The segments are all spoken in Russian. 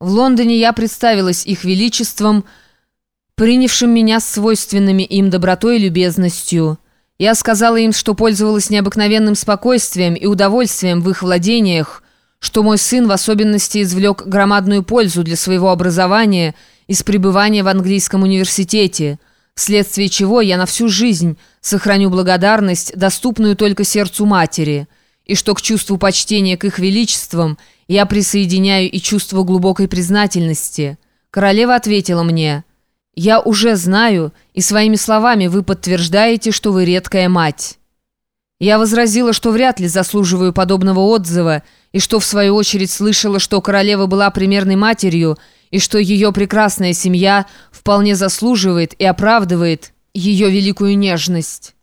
В Лондоне я представилась их величеством, принявшим меня с свойственными им добротой и любезностью. Я сказала им, что пользовалась необыкновенным спокойствием и удовольствием в их владениях, что мой сын в особенности извлек громадную пользу для своего образования из пребывания в английском университете, вследствие чего я на всю жизнь сохраню благодарность, доступную только сердцу матери, и что к чувству почтения к их величествам – я присоединяю и чувство глубокой признательности. Королева ответила мне, «Я уже знаю, и своими словами вы подтверждаете, что вы редкая мать». Я возразила, что вряд ли заслуживаю подобного отзыва, и что в свою очередь слышала, что королева была примерной матерью, и что ее прекрасная семья вполне заслуживает и оправдывает ее великую нежность.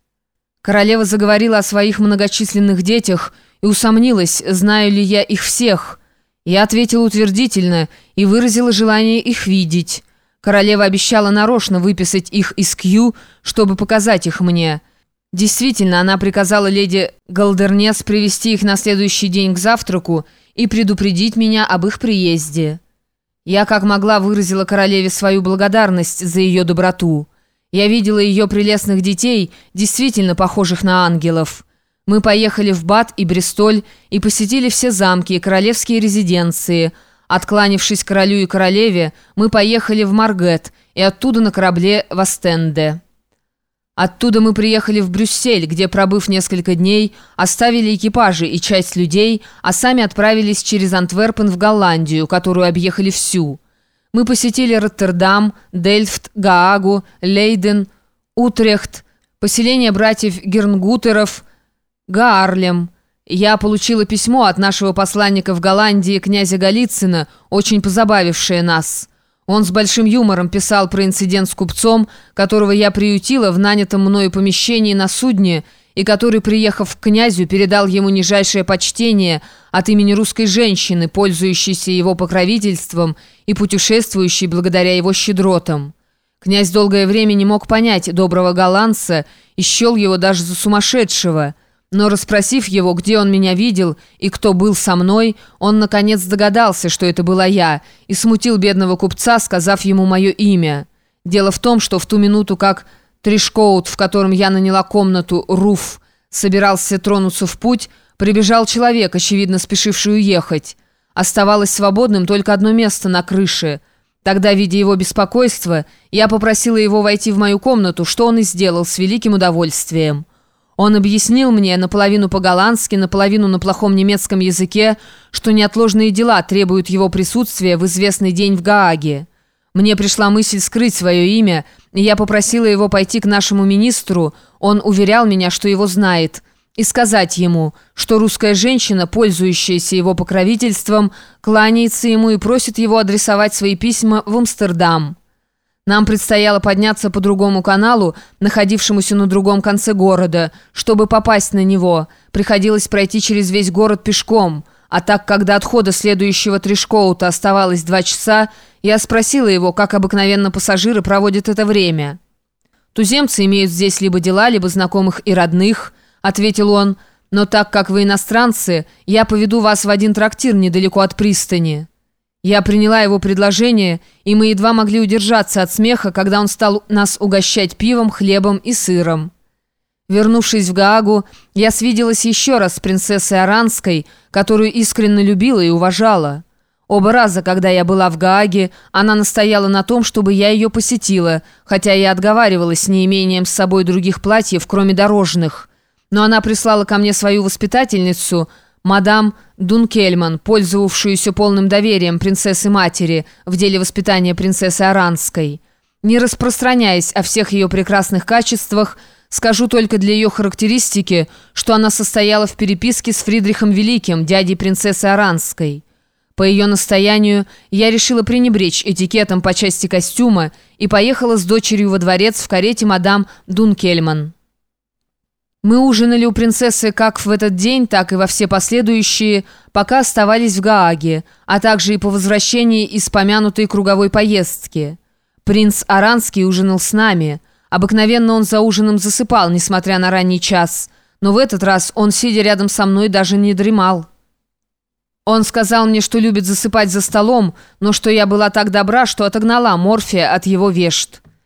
Королева заговорила о своих многочисленных детях – и усомнилась, знаю ли я их всех. Я ответила утвердительно и выразила желание их видеть. Королева обещала нарочно выписать их из Кью, чтобы показать их мне. Действительно, она приказала леди Галдернес привести их на следующий день к завтраку и предупредить меня об их приезде. Я как могла выразила королеве свою благодарность за ее доброту. Я видела ее прелестных детей, действительно похожих на ангелов. Мы поехали в Бат и Бристоль и посетили все замки и королевские резиденции. Откланившись королю и королеве, мы поехали в Маргет и оттуда на корабле в Астенде. Оттуда мы приехали в Брюссель, где, пробыв несколько дней, оставили экипажи и часть людей, а сами отправились через Антверпен в Голландию, которую объехали всю. Мы посетили Роттердам, Дельфт, Гаагу, Лейден, Утрехт, поселение братьев Гернгутеров – Гарлем. Я получила письмо от нашего посланника в Голландии, князя Голицына, очень позабавившее нас. Он с большим юмором писал про инцидент с купцом, которого я приютила в нанятом мною помещении на судне, и который, приехав к князю, передал ему нижайшее почтение от имени русской женщины, пользующейся его покровительством и путешествующей благодаря его щедротам. Князь долгое время не мог понять доброго голландца и счел его даже за сумасшедшего – но расспросив его, где он меня видел и кто был со мной, он наконец догадался, что это была я, и смутил бедного купца, сказав ему мое имя. Дело в том, что в ту минуту, как Тришкоут, в котором я наняла комнату, Руф, собирался тронуться в путь, прибежал человек, очевидно спешивший уехать. Оставалось свободным только одно место на крыше. Тогда, видя его беспокойство, я попросила его войти в мою комнату, что он и сделал с великим удовольствием. Он объяснил мне наполовину по-голландски, наполовину на плохом немецком языке, что неотложные дела требуют его присутствия в известный день в Гааге. Мне пришла мысль скрыть свое имя, и я попросила его пойти к нашему министру, он уверял меня, что его знает, и сказать ему, что русская женщина, пользующаяся его покровительством, кланяется ему и просит его адресовать свои письма в Амстердам. Нам предстояло подняться по другому каналу, находившемуся на другом конце города. Чтобы попасть на него, приходилось пройти через весь город пешком. А так до отхода следующего Тришкоута оставалось два часа, я спросила его, как обыкновенно пассажиры проводят это время. «Туземцы имеют здесь либо дела, либо знакомых и родных», — ответил он. «Но так как вы иностранцы, я поведу вас в один трактир недалеко от пристани». Я приняла его предложение, и мы едва могли удержаться от смеха, когда он стал нас угощать пивом, хлебом и сыром. Вернувшись в Гаагу, я свиделась еще раз с принцессой Аранской, которую искренне любила и уважала. Оба раза, когда я была в Гааге, она настояла на том, чтобы я ее посетила, хотя я отговаривалась с неимением с собой других платьев, кроме дорожных. Но она прислала ко мне свою воспитательницу – мадам Дункельман, пользовавшуюся полным доверием принцессы-матери в деле воспитания принцессы Аранской. Не распространяясь о всех ее прекрасных качествах, скажу только для ее характеристики, что она состояла в переписке с Фридрихом Великим, дядей принцессы Аранской. По ее настоянию я решила пренебречь этикетом по части костюма и поехала с дочерью во дворец в карете мадам Дункельман. Мы ужинали у принцессы как в этот день, так и во все последующие, пока оставались в Гааге, а также и по возвращении из помянутой круговой поездки. Принц Аранский ужинал с нами. Обыкновенно он за ужином засыпал, несмотря на ранний час, но в этот раз он, сидя рядом со мной, даже не дремал. Он сказал мне, что любит засыпать за столом, но что я была так добра, что отогнала Морфия от его вешт.